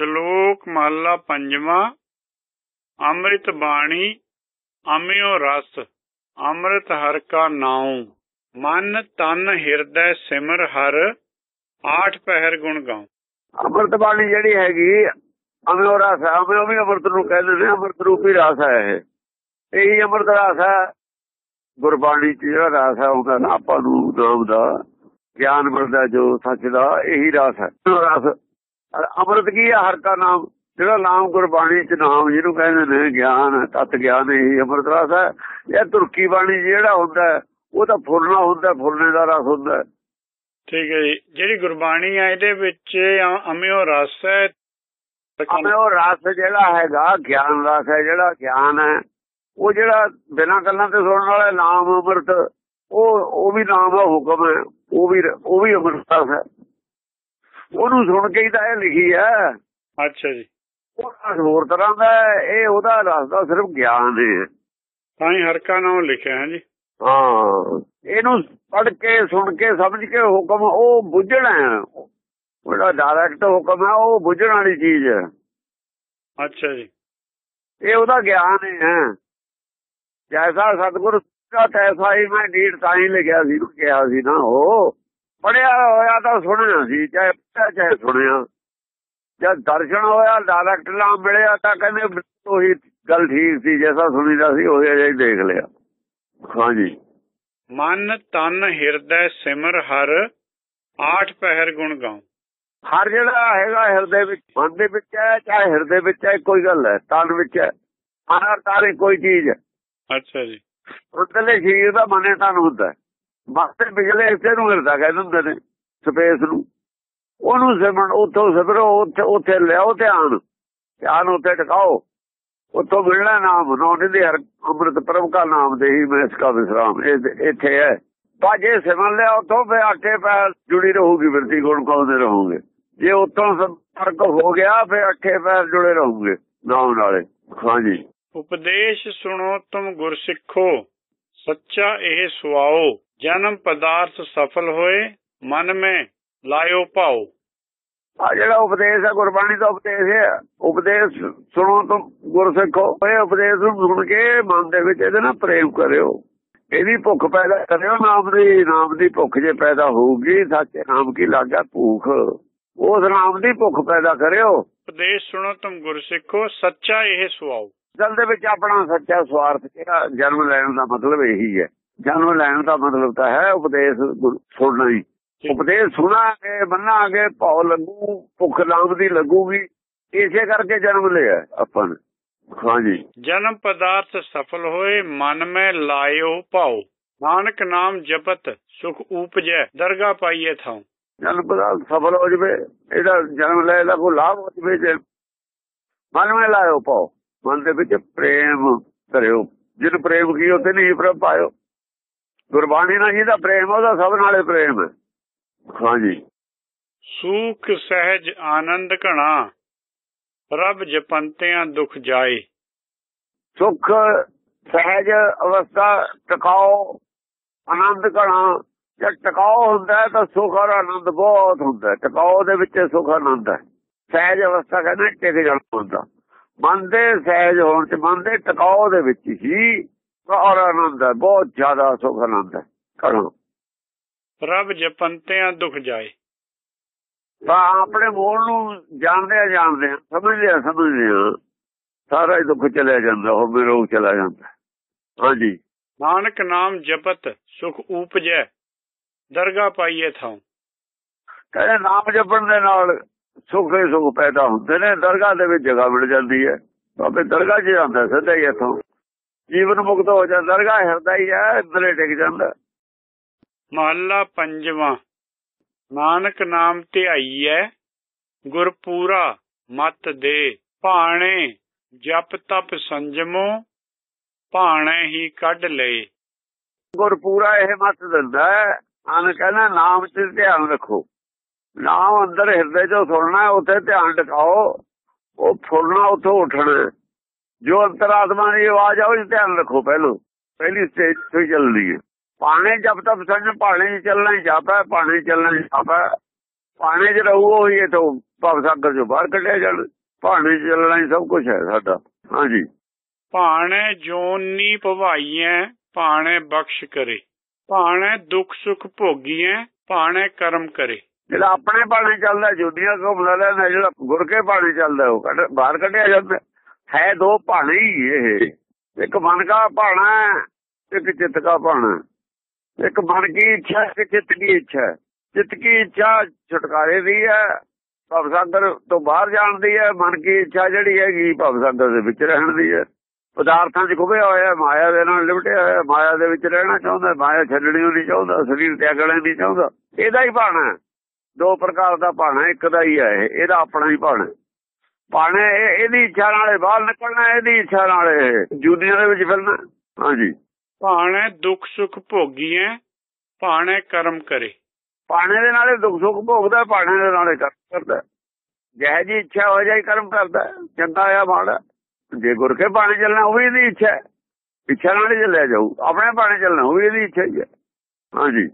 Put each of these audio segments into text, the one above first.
ਸ਼ਲੋਕ ਮਹਲਾ ਪੰਜਵਾਂ, ਅੰਮ੍ਰਿਤ ਬਾਣੀ, ਅਮਿਓ ਰਸ, ਅੰਮ੍ਰਿਤ ਹਰ ਕਾ ਨਾਉ। ਮਨ ਤਨ ਹਿਰਦੈ ਸਿਮਰ ਹਰ, ਆਠ ਪਹਿਰ ਗੁਣ ਗਾਉ। ਅੰਮ੍ਰਿਤ ਬਾਣੀ ਜਿਹੜੀ ਹੈਗੀ, ਅਮਿਓ ਰਸ ਹੈ, ਅਮਿਓ ਵੀ ਅੰਮ੍ਰਿਤ ਨੂੰ ਕਹਿੰਦੇ ਨੇ ਅੰਮ੍ਰਿਤ ਰੂਪੀ ਰਸ ਹੈ ਇਹ। ਇਹੀ ਅੰਮ੍ਰਿਤ ਰਸ ਹੈ, ਗੁਰਬਾਣੀ ਚ ਜਿਹੜਾ ਰਸ ਹੈ, ਉਹਦਾ ਨਾ ਆਪਾਂ ਨੂੰ ਨਾਮ ਦਾ, ਗਿਆਨ ਮਿਲਦਾ ਜੋ ਸੱਚ ਦਾ, ਇਹੀ ਰਸ ਹੈ। ਰਸ ਅੰਮ੍ਰਿਤ ਕੀ ਹੈ ਹਰ ਕਾ ਨਾਮ। ਜਿਹੜਾ ਨਾਮ ਗੁਰਬਾਣੀ ਚ ਨਾਮ ਜਿਹਨੂੰ ਕਹਿੰਦੇ ਨੇ ਗਿਆਨ ਤਤ ਗਿਆਨ ਇਹੀ ਅੰਮ੍ਰਿਤ ਰਸ ਹੈ। ਇਹ ਤੁਰਕੀ ਬਾਣੀ ਜਿਹੜਾ ਹੁੰਦਾ ਉਹ ਤਾਂ ਫੁੱਲਣਾ ਹੁੰਦਾ ਫੁੱਲਣੇ ਦਾ ਰਸ ਹੁੰਦਾ। ਠੀਕ ਹੈ ਜੀ। ਜਿਹੜੀ ਗੁਰਬਾਣੀ ਹੈ ਇਹਦੇ ਵਿੱਚ ਅਮਿਓ ਰਸ ਹੈ। ਅਮੇ ਉਹ ਰਸ ਜਿਹੜਾ ਹੈਗਾ ਗਿਆਨ ਰਸ ਹੈ ਜਿਹੜਾ ਗਿਆਨ ਹੈ ਉਹ ਜਿਹੜਾ ਬਿਨਾਂ ਗੱਲਾਂ ਤੇ ਸੁਣਨ ਵਾਲਾ ਨਾਮ ਅੰਮ੍ਰਿਤ ਉਹ ਉਹ ਵੀ ਨਾਮ ਹੈ ਹੁਕਮ ਹੈ ਉਹ ਵੀ ਉਹ ਵੀ ਅੰਮ੍ਰਿਤ ਰਸ ਹੈ। ਉਹਨੂੰ ਸੁਣ ਕੇ ਹੀ ਤਾਂ ਇਹ ਲਿਖੀ ਹੈ ਅੱਛਾ ਜੀ। ਉਹ ਹੋਰ ਤਰ੍ਹਾਂ ਦਾ ਇਹ ਉਹਦਾ ਰਸ ਦਾ ਸਿਰਫ ਗਿਆਨ ਹੈ ਤਾਂ ਹੀ ਹਰ ਕਾ ਨਾਮ ਲਿਖਿਆ ਹੈ ਜੀ। ਹਾਂ ਇਹਨੂੰ ਪੜ੍ਹ ਕੇ ਸੁਣ ਕੇ ਸਮਝ ਕੇ ਹੁਕਮ ਉਹ ਬੁੱਝਣਾ ਉਹਦਾ ਡਾਇਰੈਕਟ ਹੁਕਮ ਹੈ ਉਹ ਬੁੱਝਣ ਵਾਲੀ ਚੀਜ਼ ਹੈ। ਅੱਛਾ ਜੀ। ਇਹ ਉਹਦਾ ਗਿਆਨ ਹੈ। ਜੈਸਾ ਸਤਿਗੁਰ ਦਾ ਤੈਸਾ ਹੀ ਮੈਂ ਡੀਟ ਤਾਂ ਹੀ ਲਿਖਿਆ ਸੀ ਕਿਹਾ ਸੀ ਨਾ ਉਹ। ਪੜਿਆ ਹੋਇਆ ਤਾਂ ਸੁਣਿਆ ਸੀ ਚਾਹੇ ਪੜ੍ਹਿਆ ਚਾਹੇ ਸੁਣਿਆ। ਜਦ ਦਰਸ਼ਨ ਹੋਇਆ ਡਾਇਰੈਕਟ ਨਾਮ ਮਿਲਿਆ ਤਾਂ ਕਹਿੰਦੇ ਉਹੀ ਗੱਲ ਠੀਕ ਸੀ ਜੈਸਾ ਸੁਣੀਦਾ ਸੀ ਉਹ ਜਿਹਾ ਹੀ ਦੇਖ ਲਿਆ। ਹਾਂਜੀ। ਮਨ ਤਨ ਹਿਰਦੈ ਸਿਮਰ ਹਰ ਆਠ ਪਹਿਰ ਗੁਣ ਗਾਉ। ਹਰ ਜਿਹੜਾ ਹੈਗਾ ਹਿਰਦੇ ਵਿੱਚ ਮਨ ਦੇ ਵਿੱਚ ਹੈ ਚਾਹੇ ਹਿਰਦੇ ਵਿੱਚ ਹੈ ਕੋਈ ਗੱਲ ਹੈ ਤਨ ਵਿੱਚ ਹੈ। ਹਰ ਤਾਰੇ ਕੋਈ ਚੀਜ਼ ਹੈ। ਅੱਛਾ ਜੀ। ਉਤਲੇ ਸਰੀਰ ਦਾ ਮਨੇ ਤਨ ਹੁੰਦਾ ਹੈ। ਮਨ ਪਿਛਲੇ ਹਿੱਸੇ ਨੂੰ ਹਿਰਦਾ ਕਹਿੰਦੇ ਹੁੰਦੇ ਨੇ, ਸਪੇਸ ਨੂੰ। ਉਹਨੂੰ ਸਿਮਰਨ, ਉੱਥੋਂ ਸਿਮਰੋ, ਉੱਥੇ ਉੱਥੇ ਲਿਆਓ ਧਿਆਨ। ਧਿਆਨ ਉੱਤੇ ਟਿਕਾਓ। ਉੱਥੋਂ ਮਿਲਣਾ ਨਾਮ ਨੌਨੇ ਦੇ ਹਰ ਅੰਮ੍ਰਿਤ ਪ੍ਰਭ ਕਾ ਨਾਮ ਦੇ ਹੀ ਮੈਂ ਇਸ ਕਾ ਵਿਸਰਾਮ। ਇੱਥੇ ਹੈ। ਪਾਜੇ ਸਿਮਰਨ ਲਿਆ, ਉੱਥੋਂ ਫੇ ਅੱਠੇ ਪੈਰ ਜੁੜੀ ਰਹੂਗੀ ਬਿਰਤੀ ਗੁਣ ਪਾਉਂਦੇ ਰਹੋਗੇ। ਜੇ ਉੱਥੋਂ ਸੰਪਰਕ ਹੋ ਗਿਆ ਫੇ ਅੱਠੇ ਪੈਰ ਜੁੜੇ ਰਹੋਗੇ, ਨਾਮ ਨਾਲੇ। ਹਾਂਜੀ ਉਪਦੇਸ਼ ਸੁਣੋ, ਤੁਮ ਗੁਰਸਿੱਖੋ ਸੱਚਾ ਇਹ ਸੁਆਓ। ਜਨਮ ਪਦਾਰਥ ਸਫਲ ਹੋਏ ਮਨ ਮੈਂ ਲਾਇਓ ਭਾਓ। ਆ ਜਿਹੜਾ ਉਪਦੇਸ਼ ਹੈ ਗੁਰਬਾਣੀ ਦਾ ਉਪਦੇਸ਼ ਹੈ। ਉਪਦੇਸ਼ ਸੁਣੋ ਤਾਂ ਗੁਰਸਿੱਖੋ। ਇਹ ਉਪਦੇਸ਼ ਨੂੰ ਸੁਣ ਕੇ ਮਨ ਦੇ ਵਿੱਚ ਇਹਦੇ ਨਾਲ ਪ੍ਰੇਮ ਕਰਿਓ। ਇਹਦੀ ਭੁੱਖ ਪੈਦਾ ਕਰਿਓ ਨਾਮ ਦੀ ਨਾਮ ਦੀ ਭੁੱਖ ਜੇ ਪੈਦਾ ਹੋਊਗੀ ਸੱਚੇ ਨਾਮ ਕੀ ਲਾਗਾ ਭੁੱਖ। ਉਸ ਨਾਮ ਦੀ ਭੁੱਖ ਪੈਦਾ ਕਰਿਓ। ਉਪਦੇਸ਼ ਸੁਣੋ ਤੁਮ ਗੁਰ ਸਿੱਖੋ ਸੱਚਾ ਇਹ ਸੁਆਓ। ਦਿਲ ਦੇ ਵਿੱਚ ਆਪਣਾ ਸੱਚਾ ਸਵਾਰਥ ਕਿਹੜਾ ਜਨਮ ਲੈਣ ਦਾ ਮਤਲਬ ਇਹੀ ਹੈ। ਜਨਮ ਲੈਣ ਦਾ ਮਤਲਬ ਤਾਂ ਹੈ ਉਪਦੇਸ਼ ਸੁਣਨਾ ਹੀ। ਉਪਦੇਸ਼ ਸੁਣਾਂਗੇ ਮੰਨਾਂਗੇ ਭਾਉ ਲੱਗੂ ਭੁੱਖ ਨਾਮ ਦੀ ਲੱਗੂਗੀ ਇਸੇ ਕਰਕੇ ਜਨਮ ਲਿਆ ਆਪਾਂ ਨੇ। ਹਾਂਜੀ ਜਨਮ ਪਦਾਰਥ ਸਫਲ ਹੋਏ ਮਨ ਮੈਂ ਲਾਇਓ ਭਾਓ ਨਾਨਕ ਨਾਮ ਜਪਤ ਸੁਖ ਊਪਜੈ ਦਰਗਾ ਪਾਈਏ ਥਾਉ। ਜਨਮ ਪਦਾਰਥ ਸਫਲ ਹੋ ਜਵੇ ਇਹਦਾ ਜਨਮ ਲੈ ਦਾ ਕੋਈ ਲਾਭ ਹੋ ਜਵੇ ਜੇ। ਮਨ ਵਿੱਚ ਲਾਇਓ ਪਾਓ ਮਨ ਦੇ ਵਿੱਚ ਪ੍ਰੇਮ ਕਰਿਓ। ਜਿਹਨੂੰ ਪ੍ਰੇਮ ਕੀ ਉਤੇ ਨਹੀਂ ਪ੍ਰਭ ਪਾਇਓ ਗੁਰਬਾਣੀ ਨਾਲ ਜਿਹਦਾ ਪ੍ਰੇਮ ਉਹਦਾ ਸਭ ਨਾਲੇ ਪ੍ਰੇਮ ਹੈ। ਹਾਂਜੀ। ਸੂਖ ਸਹਿਜ ਆਨੰਦ ਘਣਾ ਰੱਬ ਜਪੰਤਿਆਂ ਦੁਖ ਜਾਏ। ਸੁਖ ਸਹਿਜ ਅਵਸਥਾ ਟਿਕਾਓ ਆਨੰਦ ਕਣਾ ਜੇ ਟਿਕਾਓ ਹੁੰਦਾ ਤਾਂ ਸੁਖ ਔਰ ਆਨੰਦ ਬਹੁਤ ਹੁੰਦਾ ਟਿਕਾਓ ਦੇ ਵਿੱਚ ਸੁਖ ਆਨੰਦ ਹੈ। ਸਹਿਜ ਅਵਸਥਾ ਕਹਿੰਦੇ ਟਿਕ ਜਾਣਾ ਹੁੰਦਾ। ਮਨ ਦੇ ਸਹਿਜ ਹੋਣ ਤੇ ਮਨ ਦੇ ਟਿਕਾਓ ਦੇ ਵਿੱਚ ਹੀ ਔਰ ਆਨੰਦ ਹੈ ਬਹੁਤ ਜ਼ਿਆਦਾ ਸੁਖ ਆਨੰਦ ਹੈ ਕਣਾ ਰੱਬ ਜਪੰਤਿਆਂ ਦੁਖ ਜਾਏ। ਤਾਂ ਆਪਣੇ ਮੂਲ ਨੂੰ ਜਾਣਦੇ ਆ ਜਾਣਦੇ ਆ ਸਮਝਦੇ ਆ ਸਮਝਦੇ ਆ। ਸਾਰਾ ਹੀ ਦੁੱਖ ਚਲਿਆ ਜਾਂਦਾ ਉਹ ਮੇਰੋ ਚਲਾ ਜਾਂਦਾ। ਹਾਂਜੀ। ਨਾਨਕ ਨਾਮ ਜਪਤ ਸੁਖ ਊਪਜੈ ਦਰਗਾ ਪਾਈਏ ਥਾਉ। ਕਹਿੰਦੇ ਨਾਮ ਜਪਣ ਦੇ ਨਾਲ ਸੁੱਖ ਹੀ ਸੁੱਖ ਪੈਦਾ ਹੁੰਦੇ ਨੇ ਦਰਗਾਹ ਦੇ ਵਿੱਚ ਜਗ੍ਹਾ ਮਿਲ ਜਾਂਦੀ ਹੈ। ਬਾਬੇ ਦਰਗਾਹ 'ਚ ਜਾਂਦਾ ਸਿੱਧਾ ਹੀ ਇੱਥੋਂ। ਜੀਵਨ ਮੁਕਤ ਹੋ ਜਾਂਦਾ ਦਰਗਾਹ ਹਿਰਦਾ ਹੀ ਹੈ ਅੰਦਰੇ ਟਿਕ ਜਾਂਦਾ। ਮਹੱਲਾ ਪੰਜਵਾਂ। ਨਾਨਕ ਨਾਮ ਧਿਆਈਐ ਗੁਰ ਪੂਰਾ ਮਤ ਦੇ। ਭਾਣੇ ਜਪ ਤਪ ਸੰਜਮੋ ਭਾਣੇ ਹੀ ਕੱਢ ਲਏ ਗੁਰ ਪੂਰਾ ਇਹ ਮਤ ਦਿੰਦਾ ਹੈ ਆਨ ਕਹਿੰਦਾ ਨਾਮ 'ਚ ਧਿਆਨ ਰੱਖੋ। ਨਾਮ ਅੰਦਰ ਹਿਰਦੇ 'ਚੋਂ ਸੁਣਨਾ ਉੱਥੇ ਧਿਆਨ ਟਿਕਾਓ। ਉਹ ਫੁੱਲਣਾ ਉੱਥੋਂ ਉੱਠਣਾ। ਜੋ ਅੰਤਰਾਤਮਾ ਦੀ ਆਵਾਜ਼ ਆ ਉਹ ਧਿਆਨ ਰੱਖੋ ਪਹਿਲੋਂ। ਪਹਿਲੀ ਸਟੇਜ ਤੋਂ ਹੀ ਚੱਲਦੀ ਹੈ ਪਾਣੇ ਜਬ ਤੱਕ ਸੰਜ ਪਾਣੇ ਚੱਲਣਾ ਹੀ ਜਾਪਾ ਪਾਣੇ ਚੱਲਣਾ ਹੀ ਜਾਪਾ ਪਾਣੇ 'ਚ ਰਹੂ ਉਹੀ ਇਥੋਂ ਭਵ ਸਾਗਰ ਚੋਂ ਬਾਹਰ ਕੱਢਿਆ ਜਾਣ। 'ਚ ਚੱਲਣਾ ਹੀ ਸਭ ਕੁਝ ਹੈ ਸਾਡਾ। ਹਾਂਜੀ। ਭਾਣੇ ਜੋਨੀ ਭਵਾਈਐ ਭਾਣੇ ਬਖਸ਼ ਕਰੇ। ਭਾਣੇ ਦੁੱਖ ਸੁਖ ਭੋਗੀਐ ਭਾਣੇ ਕਰਮ ਕਰੇ। ਜਿਹੜਾ ਆਪਣੇ ਬਾਣੇ ਚੱਲਦਾ ਜੁਦੀਆਂ ਘੁੰਮਦਾ ਜਿਹੜਾ ਗੁਰ ਕੇ ਚੱਲਦਾ ਉਹ ਬਾਹਰ ਕੱਢਿਆ ਜਾਂਦਾ। ਹੈ ਦੋ ਭਾਣੇ ਹੀ ਇਹ। ਇੱਕ ਮਨ ਕਾ ਭਾਣਾ ਹੈ, ਇੱਕ ਚਿੱਤ ਕਾ ਬਾਣਾ ਇੱਕ ਮਨ ਕੀ ਇੱਛਾ ਇੱਕ ਚਿੱਤ ਕੀ ਇੱਛਾ ਹੈ। ਚਿੱਤ ਕੀ ਇੱਛਾ ਛੁਟਕਾਰੇ ਦੀ ਹੈ ਭਵ ਸਾਗਰ ਤੋਂ ਬਾਹਰ ਜਾਣ ਦੀ ਹੈ ਮਨ ਕੀ ਇੱਛਾ ਜਿਹੜੀ ਹੈਗੀ ਭਵ ਸਾਗਰ ਦੇ ਵਿੱਚ ਰਹਿਣ ਦੀ ਹੈ। ਪਦਾਰਥਾਂ 'ਚ ਖੁਬਿਆ ਹੋਇਆ ਮਾਇਆ ਦੇ ਨਾਲ ਲਿਪਟਿਆ ਹੋਇਆ ਮਾਇਆ ਦੇ ਵਿੱਚ ਰਹਿਣਾ ਚਾਹੁੰਦਾ ਮਾਇਆ ਛੱਡਣੀ ਉਹ ਨਹੀਂ ਚਾਹੁੰਦਾ ਸਰੀਰ ਤਿਆਗਣਾ ਨਹੀਂ ਚਾਹੁੰਦਾ। ਇਹਦਾ ਹੀ ਭਾਣਾ ਹੈ। ਦੋ ਪ੍ਰਕਾਰ ਦਾ ਭਾਣਾ ਇੱਕ ਦਾ ਹੀ ਹੈ ਇਹਦਾ ਆਪਣਾ ਹੀ ਭਾਣਾ ਇਹ- ਇਹਦੀ ਇੱਛਾ ਨਾਲੇ ਬਾਹਰ ਨਿਕਲਣਾ ਇਹਦੀ ਇੱਛਾ ਨਾਲੇ ਜੁਦੀਆਂ ਦੇ ਵਿੱਚ ਫਿਰਨਾ। ਹਾਂਜੀ। ਭਾਣੇ ਦੁੱਖ ਸੁਖ ਭੋਗੀਐ ਭਾਣੇ ਕਰਮ ਕਰੇ। ਭਾਣੇ ਦੇ ਨਾਲੇ ਦੁੱਖ ਸੁੱਖ ਭੋਗਦਾ ਭਾਣੇ ਦੇ ਨਾਲੇ ਕਰਮ ਕਰਦਾ। ਜਿਹੇ ਜੀ ਇੱਛਾ ਹੋ ਜਾਈ ਕਰਮ ਕਰਦਾ। ਚੰਗਾ ਆ ਮਾੜਾ। ਜੇ ਗੁਰ ਕੇ ਭਾਣੇ ਚੱਲਣਾ ਉਹ ਵੀ ਇਹਦੀ ਇੱਛਾ ਹੈ। ਇੱਛਾ ਨਾਲ ਹੀ ਚੱਲਿਆ ਜਾਊ। ਆਪਣੇ ਭਾਣੇ ਚੱਲਣਾ ਉਹ ਵੀ ਇਹਦੀ ਇੱਛਾ ਹੀ ਹੈ। ਹਾਂਜੀ।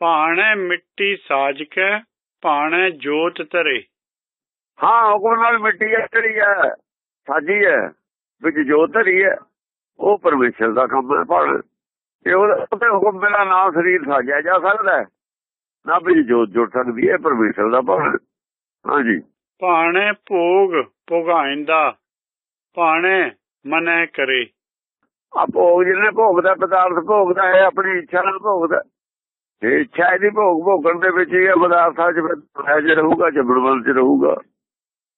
ਭਾਣੇ ਮਿੱਟੀ ਸਾਜ ਕੇ ਭਾਣੇ ਜੋਤ ਤਰੇ ਹਾਂ ਹੁਕਮ ਨਾਲ ਮਿੱਟੀ ਹੈ ਜਿਹੜੀ ਹੈ ਸਾਜੀ ਹੈ ਵਿੱਚ ਜੋਤ ਧਰੀ ਹੈ ਉਹ ਪਰਮੇਸ਼ਰ ਦਾ ਕੰਮ ਹੈ ਭਾਣ ਇਹ ਉਹਦੇ ਹੁਕਮ ਬਿਨਾਂ ਨਾ ਸਰੀਰ ਸਾਜਿਆ ਜਾ ਸਕਦਾ ਨਾ ਵਿੱਚ ਜੋਤ ਜੁੜ ਸਕਦੀ ਹੈ ਪਰਮੇਸ਼ਰ ਦਾ ਭਾਣ ਹਾਂਜੀ। ਭਾਣੇ ਭੋਗ ਭੋਗਾਇੰਦਾ ਭਾਣੇ ਮਨੈ ਕਰੇ। ਆ ਭੋਗ ਜਿਹਨੇ ਭੋਗਦਾ ਪਦਾਰਥ ਭੋਗਦਾ ਹੈ ਆਪਣੀ ਇੱਛਾ ਨਾਲ ਭੋਗਦਾ। ਜੇ ਇੱਛਾ ਇਹਦੀ ਭੋਗ ਭੋਗਣ ਦੇ ਵਿੱਚ ਹੀ ਇਹ ਪਦਾਰਥਾਂ 'ਚ ਜੇ ਰਹੂਗਾ ਜਬਰਬੰਦ 'ਚ ਰਹੂਗਾ।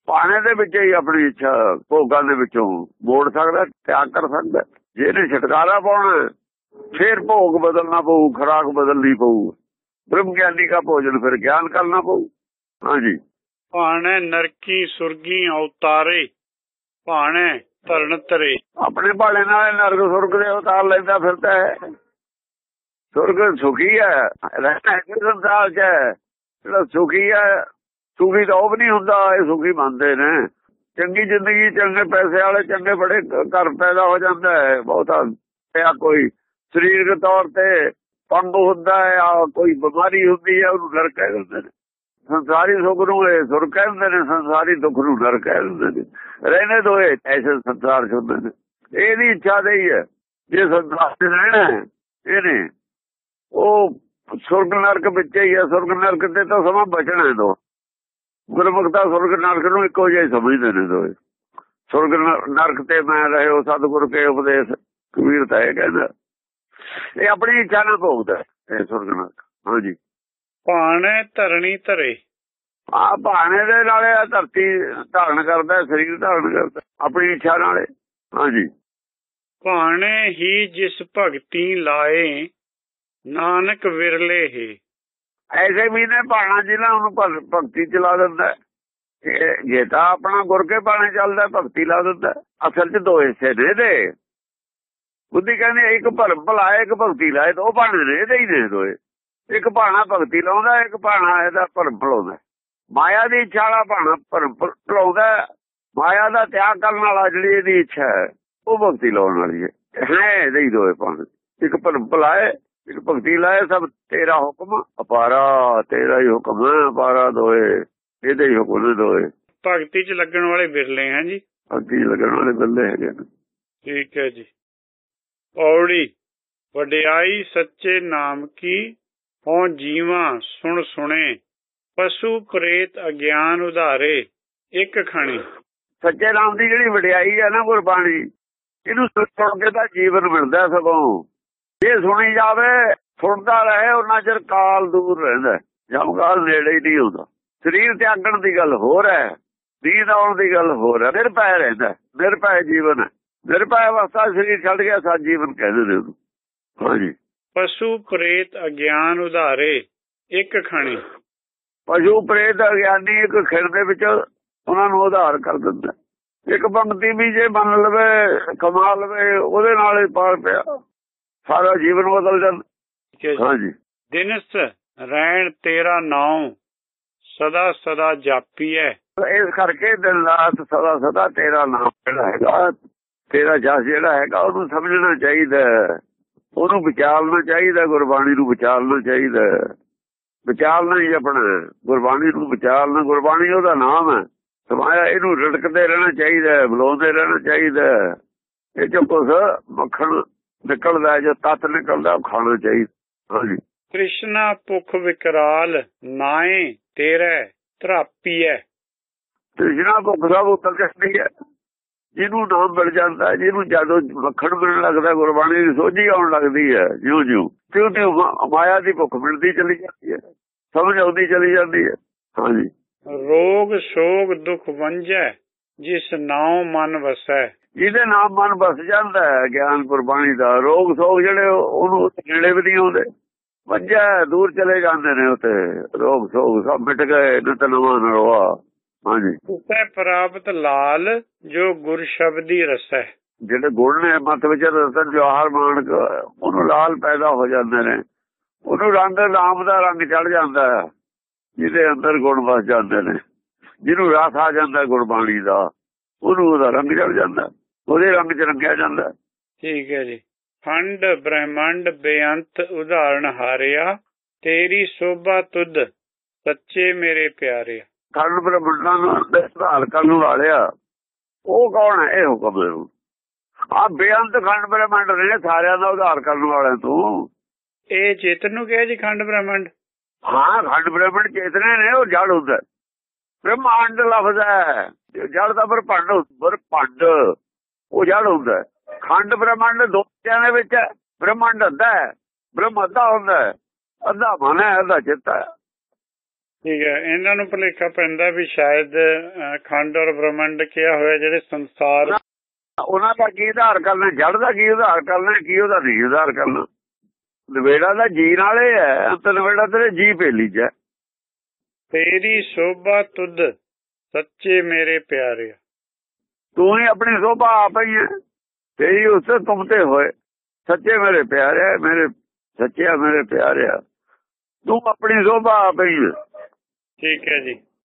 ਪਾਣੇ ਦੇ ਵਿੱਚ ਹੀ ਆਪਣੀ ਇੱਛਾ ਭੋਗਾਂ ਦੇ ਵਿੱਚੋਂ ਮੋੜ ਸਕਦਾ ਤਿਆਗ ਕਰ ਸਕਦਾ। ਜੇ ਇਹਨੇ ਛਟਕਾਰਾ ਪਾਉਣਾ ਫਿਰ ਭੋਗ ਬਦਲਣਾ ਪਊ ਖਰਾਕ ਬਦਲਣੀ ਪਊ। ਬ੍ਰਹਮ ਗਿਆਨੀ ਦਾ ਭੋਜਨ ਫਿਰ ਗਿਆਨ ਕਰਨਾ ਪਊ। ਹਾਂਜੀ। ਭਾਣੇ ਨਰਕੀ ਸੁਰਗੀ ਅਵਤਾਰੇ ਭਾਣੇ ਧਰਨ ਤਰੇ ਆਪਣੇ ਭਾਲੇ ਨਾਲ ਨਰਕ ਸੁਰਗ ਦੇ ਉਤਾਰ ਲੈਂਦਾ ਫਿਰਦਾ ਹੈ। ਸੁਰਗ ਸੁਖੀ ਹੈ ਰਹਿਣਾ ਹੈ ਸੰਸਾਰ 'ਚ। ਜਿਹੜਾ ਸੁਖੀ ਹੈ ਸੁਖੀ ਤਾਂ ਉਹ ਵੀ ਨਹੀਂ ਹੁੰਦਾ, ਇਹ ਸੁਖੀ ਮੰਨਦੇ ਨੇ। ਚੰਗੀ ਜ਼ਿੰਦਗੀ, ਚੰਗੇ ਪੈਸੇ ਵਾਲੇ, ਚੰਗੇ ਬੜੇ ਘਰ ਪੈਦਾ ਹੋ ਜਾਂਦਾ ਹੈ, ਬਹੁਤਾ ਜਾਂ ਕੋਈ ਸਰੀਰਕ ਤੌਰ ਤੇ ਪੰਗ ਹੁੰਦਾ ਹੈ ਜਾਂ ਕੋਈ ਬਿਮਾਰੀ ਹੁੰਦੀ ਹੈ, ਉਹਨੂੰ ਨਰਕ ਕਹਿ ਦਿੰਦੇ ਨੇ। ਸੰਸਾਰੀ ਸੁੱਖ ਨੂੰ ਇਹ ਸੁਰ ਕਹਿੰਦੇ ਨੇ, ਸੰਸਾਰੀ ਦੁੱਖ ਨੂੰ ਨਰਕ ਕਹਿ ਦਿੰਦੇ ਨੇ। ਰਹਿਣੇ ਦੋਏ ਐਸੇ ਸੰਸਾਰ ਚ ਹੁੰਦੇ ਨੇ ਇਹਦੀ ਇੱਛਾ ਦੇ ਹੀ ਹੈ ਜੇ ਸੰਸਾਰ ਚ ਰਹਿਣਾ ਇਹਨੇ ਉਹ ਸੁਰਗ ਨਰਕ ਵਿੱਚ ਹੀ ਹੈ, ਸੁਰਗ ਨਰਕ ਤੇ ਤਾਂ ਸਮਾਂ ਬਚਣਾ ਹੈ ਦੋ। ਗੁਰਮੁਖ ਦਾ ਸੁਰਗ ਨਰਕ ਨੂੰ ਇੱਕੋ ਜਿਹਾ ਸਮਝਦੇ ਨੇ ਦੋਏ ਸੁਰਗ ਨਰਕ ਤੇ ਮੈਂ ਰਹੇ ਹੋ ਸਤਿਗੁਰ ਕੇ ਉਪਦੇਸ਼। ਕਬੀਰ ਤਾਂ ਇਹ ਕਹਿੰਦਾ। ਇਹ ਆਪਣੀ ਇੱਛਾ ਨਾਲ ਭੋਗਦਾ ਇਹ ਸੁਰਗ ਨਰਕ ਹਾਂਜੀ। ਭਾਣੇ ਧਰਣੀ ਤਰੇ ਆ ਭਾਣੇ ਦੇ ਨਾਲੇ ਆ ਧਰਤੀ ਧਾਰਨ ਕਰਦਾ ਸਰੀਰ ਧਾਰਨ ਕਰਦਾ ਆਪਣੀ ਇੱਛਾ ਨਾਲੇ। ਹਾਂਜੀ। ਭਾਣੇ ਹੀ ਜਿਸ ਭਗਤੀ ਲਾਏ ਨਾਨਕ ਵਿਰਲੇ ਹੀ। ਐਸੇ ਵੀ ਨੇ ਭਾਣਾ ਜਿਨ੍ਹਾਂ ਉਹਨੂੰ ਭਗਤੀ ਚਲਾ ਦਿੰਦਾ ਜੇ ਤਾਂ ਆਪਣਾ ਗੁਰ ਕੇ ਭਾਣੇ ਚੱਲਦਾ, ਭਗਤੀ ਲਾ ਦਿੰਦਾ ਅਸਲ 'ਚ ਦੋ ਹਿੱਸੇ ਨੇ ਇਹਦੇ। ਬੁੱਧੀ ਕਹਿੰਦੀ ਇੱਕ ਭਰਮ ਭਲਾਏ ਇੱਕ ਭਗਤੀ ਲਾਏ ਦੋ ਭਾਣੇ ਨੇ ਇਹਦੇ ਹੀ ਨੇ ਦੋਏ। ਇੱਕ ਭਾਣਾ ਭਗਤੀ ਲਾਉਂਦਾ ਇੱਕ ਭਾਣਾ ਇਹਦਾ ਭਰਮ ਭਲਾਉਂਦਾ ਮਾਇਆ ਦੀ ਇੱਛਾ ਵਾਲਾ ਭਾਣਾ ਭਰਮ ਭਲਾਉਂਦਾ ਮਾਇਆ ਦਾ ਤਿਆਗ ਕਰਨ ਵਾਲਾ ਜਿਹੜੀ ਇਹਦੀ ਇੱਛਾ ਹੈ, ਉਹ ਭਗਤੀ ਲਾਉਣ ਵਾਲੀ ਹੈ। ਹੈ ਇਹਦੇ ਹੀ ਦੋਏ ਭਾਣੇ ਇੱਕ ਭਰਮ ਭਲਾਏ ਇੱਕ ਭਗਤੀ ਲਾਏ ਸਭ ਤੇਰਾ ਹੁਕਮ ਅਪਾਰਾ ਤੇਰਾ ਹੀ ਹੁਕਮ ਹੈ ਅਪਾਰਾ ਦੋਏ ਇਹਦੇ ਹੀ ਹੁਕਮ ਦੋਏ। ਭਗਤੀ 'ਚ ਲੱਗਣ ਵਾਲੇ ਵਿਰਲੇ ਹਨ ਜੀ। ਭਗਤੀ ਲੱਗਣ ਵਾਲੇ ਬੰਦੇ ਹੈਗੇ ਠੀਕ ਹੈ ਜੀ। ਪੌੜੀ ਵਡਿਆਈ ਸੱਚੇ ਨਾਮ ਕੀ ਹੋ ਜੀਵਾ ਸੁਣ ਸੁਣੇ ਪਸ਼ੂ ਪ੍ਰੇਤ ਅਗਿਆਨ ਉਧਾਰੇ ਇੱਕ ਖਣੀ। ਸੱਚੇ ਨਾਮ ਦੀ ਜਿਹੜੀ ਵਡਿਆਈ ਹੈ ਨਾ ਗੁਰਬਾਣੀ ਇਹਨੂੰ ਸੁਣ ਕੇ ਤਾਂ ਜੀਵਨ ਮਿਲਦਾ ਸਗੋਂ। ਜੇ ਸੁਣੀ ਜਾਵੇ ਸੁਣਦਾ ਰਹੇ ਉਹਨਾਂ ਚਿਰ ਕਾਲ ਦੂਰ ਰਹਿੰਦਾ ਜਾਂ ਕਾਲ ਨੇੜੇ ਹੀ ਨਹੀਂ ਹੁੰਦਾ। ਸਰੀਰ ਤਿਆਗਣ ਦੀ ਗੱਲ ਹੋਰ ਹੈ ਦੀਨ ਆਉਣ ਦੀ ਗੱਲ ਹੋਰ ਹੈ। ਨਿਰਭੈ ਰਹਿੰਦਾ ਨਿਰਭੈ ਜੀਵਨ ਨਿਰਭੈ ਅਵਸਥਾ ਸਰੀਰ ਛੱਡ ਗਿਆ ਸਾ ਜੀਵਨ ਕਹਿੰਦੇ ਨੇ ਉਹਨੂੰ। ਹਾਂਜੀ। ਪਸ਼ੂ ਪ੍ਰੇਤ ਅਗਿਆਨ ਉਧਾਰੇ ਇੱਕ ਖਣੀ। ਪਸ਼ੂ ਪ੍ਰੇਤ ਅਗਿਆਨੀ ਇੱਕ ਖਿੜ ਦੇ ਵਿੱਚ ਉਹਨਾਂ ਨੂੰ ਉਧਾਰ ਕਰ ਦਿੰਦਾ ਇੱਕ ਪੰਕਤੀ ਵੀ ਜੇ ਮੰਨ ਲਵੇ ਕਮਾ ਲਵੇ ਉਹਦੇ ਨਾਲ ਹੀ ਪਾਰ ਪਿਆ। ਸਾਰਾ ਜੀਵਨ ਬਦਲ ਜਾਂਦਾ। ਹੈ ਹਾਂਜੀ। ਦਿਨਸ ਰਹਿਣ ਤੇਰਾ ਨਾਉ ਸਦਾ ਸਦਾ ਜਾਪੀਐ ਇਸ ਕਰਕੇ ਦਿਨ ਰਾਤ ਸਦਾ ਸਦਾ ਤੇਰਾ ਨਾਮ ਜਿਹੜਾ ਹੈਗਾ ਤੇਰਾ ਜਸ ਜਿਹੜਾ ਹੈਗਾ ਉਹਨੂੰ ਸਮਝਣਾ ਚਾਹੀਦਾ ਹੈ। ਉਹਨੂੰ ਵਿਚਾਰਨਾ ਚਾਹੀਦਾ ਗੁਰਬਾਣੀ ਨੂੰ ਵਿਚਾਰਨਾ ਚਾਹੀਦਾ ਹੈ। ਵਿਚਾਰਨਾ ਹੀ ਆਪਣਾ ਗੁਰਬਾਣੀ ਨੂੰ ਵਿਚਾਰਨਾ ਗੁਰਬਾਣੀ ਉਹਦਾ ਨਾਮ ਹੈ। ਸਮਾਇਆ ਇਹਨੂੰ ਰੜਕਦੇ ਰਹਿਣਾ ਚਾਹੀਦਾ ਹੈ ਬੁਲਾਉਂਦੇ ਰਹਿਣਾ ਚਾਹੀਦਾ ਹੈ। ਇਹ ਜੋ ਕੁਛ ਮੱਖਣ ਨਿਕਲਦਾ ਹੈ, ਜੋ ਤੱਤ ਨਿਕਲਦਾ ਉਹ ਖਾਣਾ ਚਾਹੀਦਾ ਹਾਂਜੀ। ਕ੍ਰਿਸ਼ਨਾ ਭੁਖ ਵਿਕਰਾਲ ਨਾਏ ਤੇਰੇ ਧਰਾਪੀਐ। ਤ੍ਰਿਸ਼ਨਾ ਭੁੱਖ ਸਭ ਉਤਰ ਜਾਂਦੀ ਹੈ। ਜਿਹਨੂੰ ਨਾਮ ਮਿਲ ਜਾਂਦਾ ਹੈ, ਜਿਹਨੂੰ ਜਦੋਂ ਮੱਖਣ ਮਿਲਣ ਲੱਗਦਾ ਗੁਰਬਾਣੀ ਦੀ ਸੋਝੀ ਆਉਣ ਲੱਗਦੀ ਹੈ ਜਿਉਂ ਜਿਉਂ ਤਿਉਂ ਮਾ- ਮਾਇਆ ਦੀ ਭੁੱਖ ਮਿਲਦੀ ਚਲੀ ਜਾਂਦੀ ਹੈ ਸਮਝ ਆਉਂਦੀ ਚਲੀ ਜਾਂਦੀ ਹੈ। ਹਾਂਜੀ। ਰੋਗ ਸ਼ੋਗ ਦੁਖ ਵੰਜੈ ਜਿਸ ਨਾਉ ਮਨ ਵਸੈ। ਜਿਹਦੇ ਨਾਮ ਮਨ ਬਸ ਜਾਂਦਾ ਹੈ ਗਿਆਨ ਗੁਰਬਾਣੀ ਦਾ। ਰੋਗ ਸੋਗ ਜਿਹੜੇ ਉਹ- ਉਹਨੂੰ ਨੇੜੇ ਵੀ ਨਹੀਂ ਆਉਂਦੇ। ਵੱਜਾ ਦੂਰ ਚਲੇ ਜਾਂਦੇ ਨੇ ਉਤੇ ਰੋਗ ਸੋਗ ਸਭ ਮਿਟ ਗਏ ਨਿਤ ਨਵਾਂ ਨਰਵਾ ਹਾਂਜੀ। ਉਸੈ ਪ੍ਰਾਪਤ ਲਾਲ ਜੋ ਗੁਰ ਸ਼ਬਦੀ ਰਸੈ ਜਿਹੜੇ ਗੁਣ ਨੇ ਮਤ ਵਿੱਚ ਰਸਨ ਜਵਾਹਰ ਮਾਨਕ ਉਹਨੂੰ ਲਾਲ ਪੈਦਾ ਹੋ ਜਾਂਦੇ ਨੇ। ਉਹਨੂੰ ਰੰਗ ਨਾਮ ਦਾ ਰੰਗ ਚੜ ਜਾਂਦਾ ਹੈ। ਜਿਹਦੇ ਅੰਦਰ ਗੁਣ ਵਸ ਜਾਂਦੇ ਨੇ। ਜਿਹਨੂੰ ਰਸ ਆ ਜਾਂਦਾ ਗੁਰਬਾਣੀ ਦਾ ਉਹਨੂੰ ਉਹਦਾ ਰੰਗ ਚੜ ਜਾਂਦਾ ਉਹਦੇ ਰੰਗ ਚ ਰੰਗਿਆ ਜਾਂਦਾ। ਠੀਕ ਹੈ ਜੀ। ਖੰਡ ਬ੍ਰਹਮੰਡ ਬੇਅੰਤ ਉਦਾਹਰਣ ਹਾਰਿਆ ਤੇਰੀ ਸੋਭਾ ਤੁਧ ਸੱਚੇ ਮੇਰੇ ਪਿਆਰਿਆ ਖੰਡ ਬ੍ਰਹਮੰਡਾਂ ਨੂੰ ਸੁਧਾਰ ਕਰਨ ਵਾਲਿਆ। ਉਹ ਕੌਣ ਹੈ? ਇਹ ਹੁਕਮ ਆ ਬੇਅੰਤ ਖੰਡ ਬ੍ਰਹਮੰਡ ਨੇ ਸਾਰਿਆਂ ਦਾ ਉਧਾਰ ਕਰਨ ਵਾਲੇ ਤੂੰ। ਇਹ ਚੇਤਨ ਨੂੰ ਕਿਹਾ ਜੀ ਖੰਡ ਬ੍ਰਹਮੰਡ? ਹਾਂ ਖੰਡ ਬ੍ਰਹਮੰਡ ਚੇਤਨੇ ਨੇ ਉਹ ਜੜ ਹੁੰਦਾ। ਬ੍ਰਹਮੰਡ ਲਫ਼ਜ਼ ਹੈ। ਜੜ ਦਾ ਪਰ ਭੰਡ ਪਰ ਭੰਡ। ਉਹ ਜੜ ਹੁੰਦਾ। ਖੰਡ ਬ੍ਰਹਮੰਡ ਦੋ ਚਿਆਂ ਦੇ ਵਿੱਚ ਬ੍ਰਹਮੰਡ ਅੱਧਾ ਹੈ ਬ੍ਰਹਮ ਅੱਧਾ ਹੁੰਦਾ ਅੱਧਾ ਮਨ ਹੈ ਅੱਧਾ ਚਿੱਤ ਹੈ। ਠੀਕ ਹੈ ਇਹਨਾਂ ਨੂੰ ਭੁਲੇਖਾ ਪੈਂਦਾ ਵੀ ਸ਼ਾਇਦ ਖੰਡ ਔਰ ਬ੍ਰਹਮੰਡ ਕਿਹਾ ਹੋਇਆ ਜਿਹੜੇ ਸੰਸਾਰ ਉਹਨਾਂ ਦਾ ਕੀ ਉਧਾਰ ਕਰਨਾ ਜੜ ਦਾ ਕੀ ਉਧਾਰ ਕਰਨਾ ਕੀ ਉਹਦਾ ਨਹੀਂ ਉਧਾਰ ਕਰਨਾ? ਨਵੇੜਾ ਦਾ ਜੀਣ ਵਾਲੇ ਹੈ ਅੰਤ ਨਵੇੜਾ ਤੇਰੇ ਜੀ ਭੇਲੀ ਚ। ਤੇਰੀ ਸੋਭਾ ਤੁਧ ਸੱਚੇ ਮੇਰੇ ਪਿਆਰਿਆ। ਤੂੰ ਹੀ ਆਪਣੀ ਸੋਭਾ ਆਪ ਹੀ ਹੈ। ਤੇਰੀ ਉਸ ਤੁਮ ਤੇ ਹੋਏ। ਸੱਚੇ ਮੇਰੇ ਪਿਆਰੇ, ਮੇਰੇ ਸੱਚਿਆ ਮੇਰੇ ਪਿਆਰਿਆ ਤੂੰ ਆਪਣੀ ਸੋਭਾ ਆਪ ਹੀ ਹੈ। ਠੀਕ ਹੈ ਜੀ।